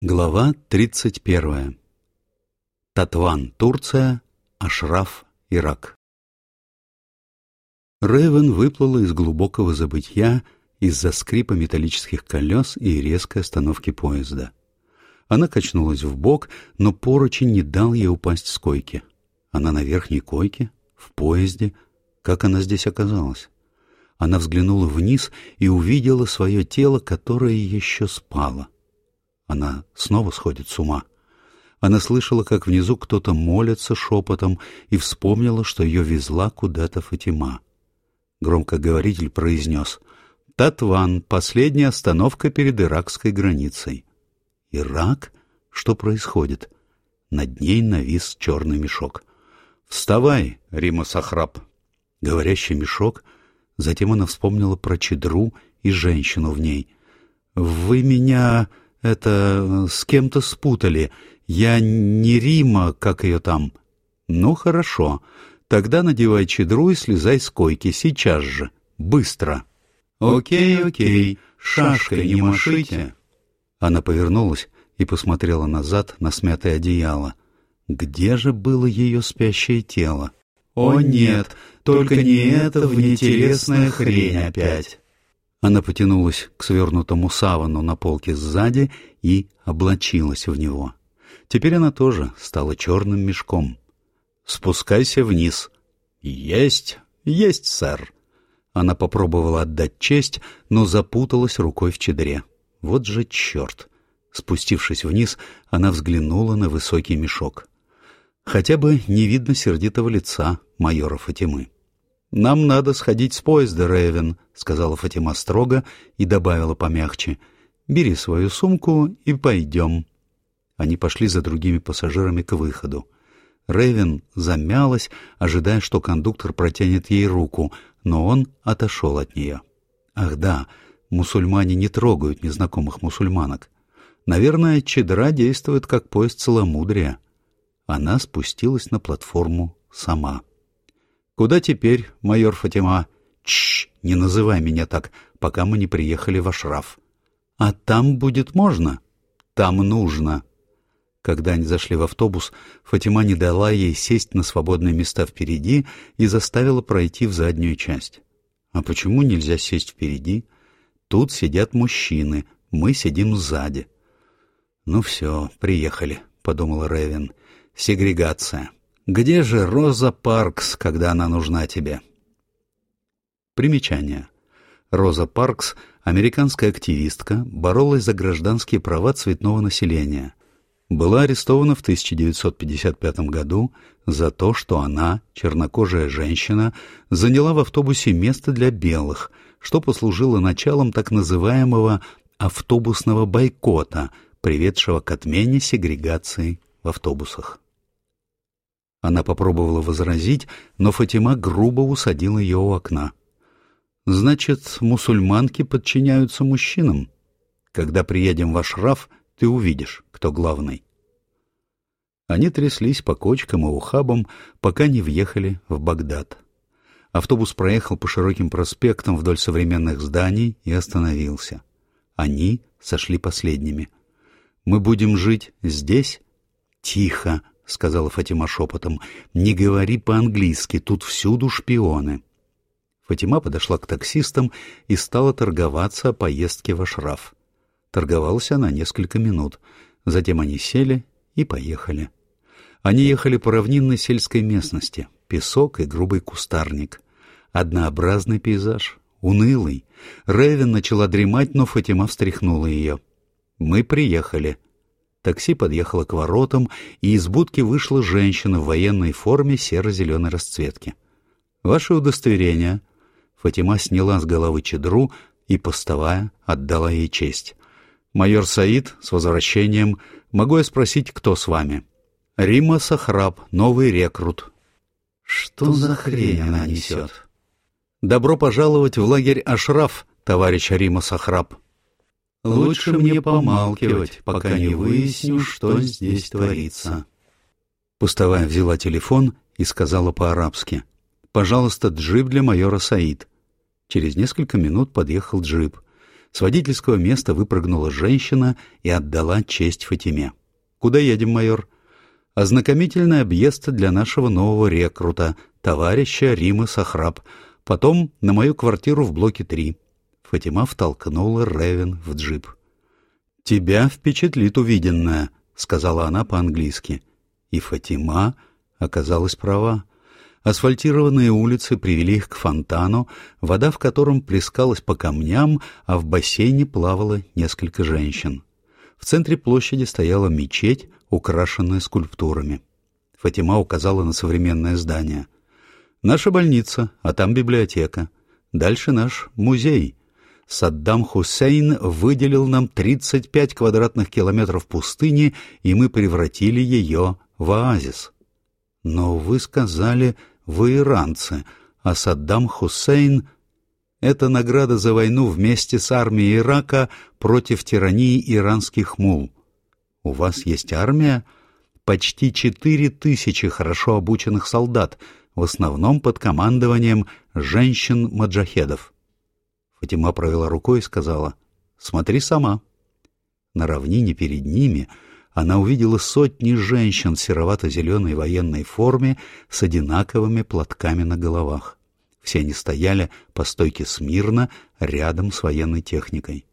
Глава 31. Татван, Турция, Ашраф, Ирак. Рэйвен выплыла из глубокого забытья из-за скрипа металлических колес и резкой остановки поезда. Она качнулась в бок, но поручень не дал ей упасть с койки. Она на верхней койке, в поезде. Как она здесь оказалась? Она взглянула вниз и увидела свое тело, которое еще спало — она снова сходит с ума. Она слышала, как внизу кто-то молится шепотом, и вспомнила, что ее везла куда-то Фатима. Громкоговоритель произнес «Татван, последняя остановка перед иракской границей». «Ирак? Что происходит?» Над ней навис черный мешок. «Вставай, Рима Сахраб!» Говорящий мешок. Затем она вспомнила про чедру и женщину в ней. «Вы меня...» Это с кем-то спутали. Я не Рима, как ее там. Ну, хорошо. Тогда надевай чедру и слезай с койки сейчас же. Быстро. Окей, окей. Шашкой не машите. Она повернулась и посмотрела назад на смятое одеяло. Где же было ее спящее тело? О нет, только не эта внетересная хрень опять. Она потянулась к свернутому савану на полке сзади и облачилась в него. Теперь она тоже стала черным мешком. «Спускайся вниз». «Есть, есть, сэр». Она попробовала отдать честь, но запуталась рукой в чедре. Вот же черт! Спустившись вниз, она взглянула на высокий мешок. Хотя бы не видно сердитого лица майора Фатимы. «Нам надо сходить с поезда, Рэйвен», — сказала Фатима строго и добавила помягче. «Бери свою сумку и пойдем». Они пошли за другими пассажирами к выходу. Рэйвен замялась, ожидая, что кондуктор протянет ей руку, но он отошел от нее. «Ах да, мусульмане не трогают незнакомых мусульманок. Наверное, чедра действует как поезд целомудрия». Она спустилась на платформу сама. «Куда теперь, майор Фатима?» «Чш, не называй меня так, пока мы не приехали в Ашраф». «А там будет можно?» «Там нужно». Когда они зашли в автобус, Фатима не дала ей сесть на свободные места впереди и заставила пройти в заднюю часть. «А почему нельзя сесть впереди? Тут сидят мужчины, мы сидим сзади». «Ну все, приехали», — подумала Рэвин. «Сегрегация». Где же Роза Паркс, когда она нужна тебе? Примечание. Роза Паркс, американская активистка, боролась за гражданские права цветного населения. Была арестована в 1955 году за то, что она, чернокожая женщина, заняла в автобусе место для белых, что послужило началом так называемого автобусного бойкота, приведшего к отмене сегрегации в автобусах. Она попробовала возразить, но Фатима грубо усадила ее у окна. «Значит, мусульманки подчиняются мужчинам? Когда приедем в Ашраф, ты увидишь, кто главный». Они тряслись по кочкам и ухабам, пока не въехали в Багдад. Автобус проехал по широким проспектам вдоль современных зданий и остановился. Они сошли последними. «Мы будем жить здесь?» «Тихо!» — сказала Фатима шепотом. — Не говори по-английски, тут всюду шпионы. Фатима подошла к таксистам и стала торговаться о поездке в Ашраф. Торговалась она несколько минут. Затем они сели и поехали. Они ехали по равнинной сельской местности. Песок и грубый кустарник. Однообразный пейзаж, унылый. Рэвен начала дремать, но Фатима встряхнула ее. «Мы приехали», Такси подъехало к воротам, и из будки вышла женщина в военной форме серо-зеленой расцветки. «Ваше удостоверение». Фатима сняла с головы чедру и, поставая, отдала ей честь. «Майор Саид, с возвращением. Могу я спросить, кто с вами?» «Рима Сахраб, новый рекрут». «Что за хрень она несет?» «Добро пожаловать в лагерь Ашраф, товарищ Рима Сахраб». Лучше мне помалкивать, пока не выясню, что здесь творится. Пустовая взяла телефон и сказала по-арабски. «Пожалуйста, джип для майора Саид». Через несколько минут подъехал джип. С водительского места выпрыгнула женщина и отдала честь Фатиме. «Куда едем, майор?» «Ознакомительный объезд для нашего нового рекрута, товарища Рима Сахраб. Потом на мою квартиру в блоке 3». Фатима втолкнула Ревен в джип. «Тебя впечатлит увиденное», — сказала она по-английски. И Фатима оказалась права. Асфальтированные улицы привели их к фонтану, вода в котором плескалась по камням, а в бассейне плавало несколько женщин. В центре площади стояла мечеть, украшенная скульптурами. Фатима указала на современное здание. «Наша больница, а там библиотека. Дальше наш музей. Саддам Хусейн выделил нам 35 квадратных километров пустыни, и мы превратили ее в оазис». «Но вы сказали, вы иранцы, а Саддам Хусейн — это награда за войну вместе с армией Ирака против тирании иранских мул. У вас есть армия? Почти четыре тысячи хорошо обученных солдат, в основном под командованием женщин-маджахедов». Фатима провела рукой и сказала, «Смотри сама». На равнине перед ними — она увидела сотни женщин в серовато-зеленой военной форме с одинаковыми платками на головах. Все они стояли по стойке смирно рядом с военной техникой.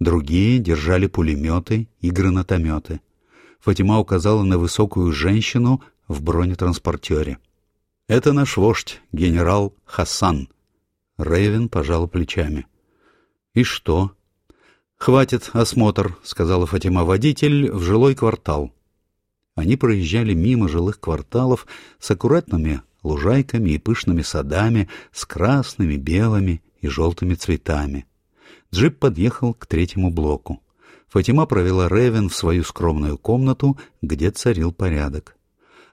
Другие держали пулеметы и гранатометы. Фатима указала на высокую женщину в бронетранспортере. «Это наш вождь, генерал Хасан». Рейвен пожал плечами. «И что?» «Хватит осмотр», — сказала Фатима водитель, — «в жилой квартал». Они проезжали мимо жилых кварталов с аккуратными лужайками и пышными садами, с красными, белыми и желтыми цветами. Джип подъехал к третьему блоку. Фатима провела Ревен в свою скромную комнату, где царил порядок.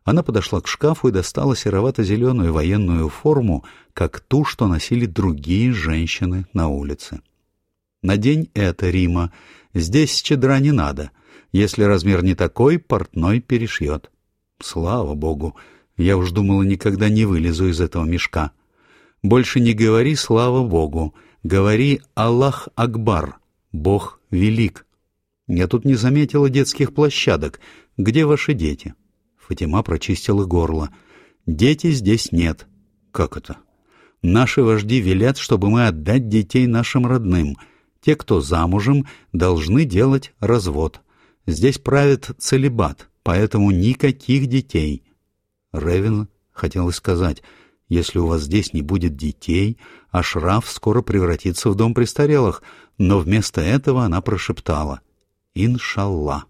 Она подошла к шкафу и достала серовато-зеленую военную форму, как ту, что носили другие женщины на улице. Надень это, Рима. Здесь чедра не надо. Если размер не такой, портной перешьет. Слава богу. Я уж думала, никогда не вылезу из этого мешка. Больше не говори «слава богу». Говори «Аллах Акбар». Бог велик. Я тут не заметила детских площадок. Где ваши дети? Фатима прочистила горло. Дети здесь нет. Как это? Наши вожди велят, чтобы мы отдать детей нашим родным — те, кто замужем, должны делать развод. Здесь правит целебат, поэтому никаких детей. Ревен хотел сказать, если у вас здесь не будет детей, Ашраф скоро превратится в дом престарелых, но вместо этого она прошептала «Иншалла».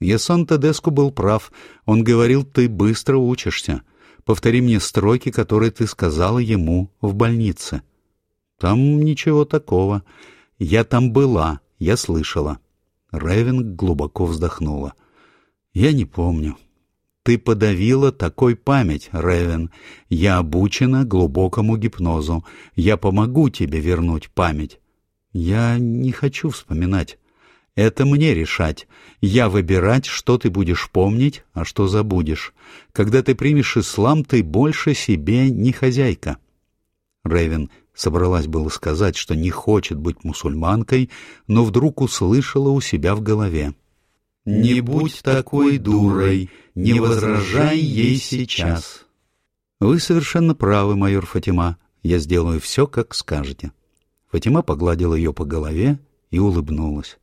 Ясон Тедеску был прав. Он говорил, ты быстро учишься. Повтори мне строки, которые ты сказала ему в больнице. Там ничего такого. Я там была, я слышала. Ревен глубоко вздохнула. Я не помню. Ты подавила такой память, Ревен. Я обучена глубокому гипнозу. Я помогу тебе вернуть память. Я не хочу вспоминать. Это мне решать. Я выбирать, что ты будешь помнить, а что забудешь. Когда ты примешь ислам, ты больше себе не хозяйка. Ревен Собралась было сказать, что не хочет быть мусульманкой, но вдруг услышала у себя в голове. «Не будь такой дурой, не возражай ей сейчас». «Вы совершенно правы, майор Фатима. Я сделаю все, как скажете». Фатима погладила ее по голове и улыбнулась.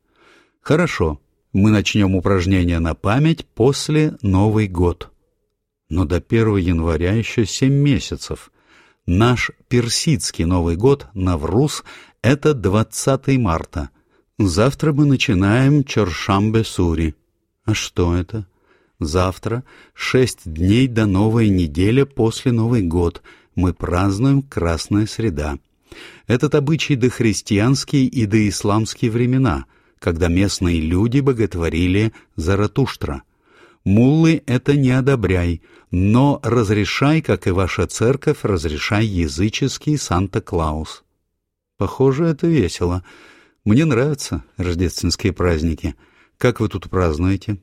«Хорошо, мы начнем упражнения на память после Новый год». Но до 1 января еще семь месяцев. Наш персидский Новый год, Навруз, это 20 марта. Завтра мы начинаем Чоршамбе-Сури. А что это? Завтра, шесть дней до новой недели после Новый год, мы празднуем Красная Среда. Этот обычай дохристианские и доисламские времена, когда местные люди боготворили Заратуштра – Муллы это не одобряй, но разрешай, как и ваша церковь, разрешай языческий Санта-Клаус. Похоже, это весело. Мне нравятся рождественские праздники. Как вы тут празднуете?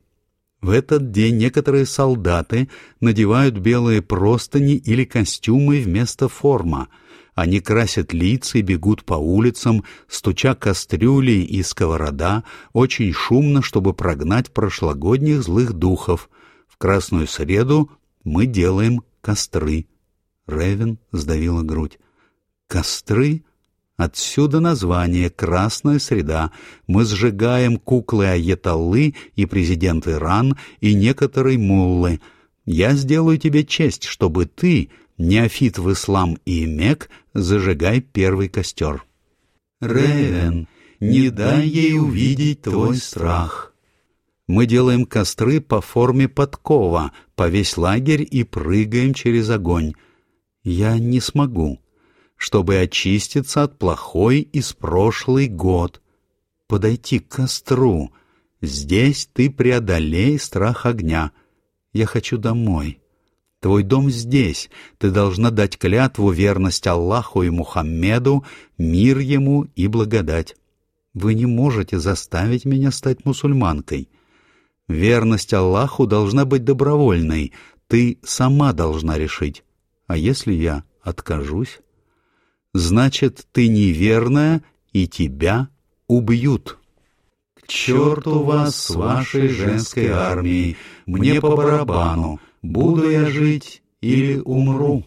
В этот день некоторые солдаты надевают белые простыни или костюмы вместо форма. Они красят лица и бегут по улицам, стуча кастрюли и сковорода, очень шумно, чтобы прогнать прошлогодних злых духов. В Красную Среду мы делаем костры. Ревен сдавила грудь. Костры? Отсюда название «Красная среда». Мы сжигаем куклы Аеталы и президент Иран и некоторые муллы. Я сделаю тебе честь, чтобы ты, неофит в ислам и мек, зажигай первый костер. Ревен, не дай ей увидеть твой страх. Мы делаем костры по форме подкова, по весь лагерь и прыгаем через огонь. Я не смогу чтобы очиститься от плохой из прошлый год. Подойти к костру. Здесь ты преодолей страх огня. Я хочу домой. Твой дом здесь. Ты должна дать клятву верность Аллаху и Мухаммеду, мир ему и благодать. Вы не можете заставить меня стать мусульманкой. Верность Аллаху должна быть добровольной. Ты сама должна решить. А если я откажусь? значит, ты неверная, и тебя убьют. Черту вас с вашей женской армией, мне по барабану, буду я жить или умру.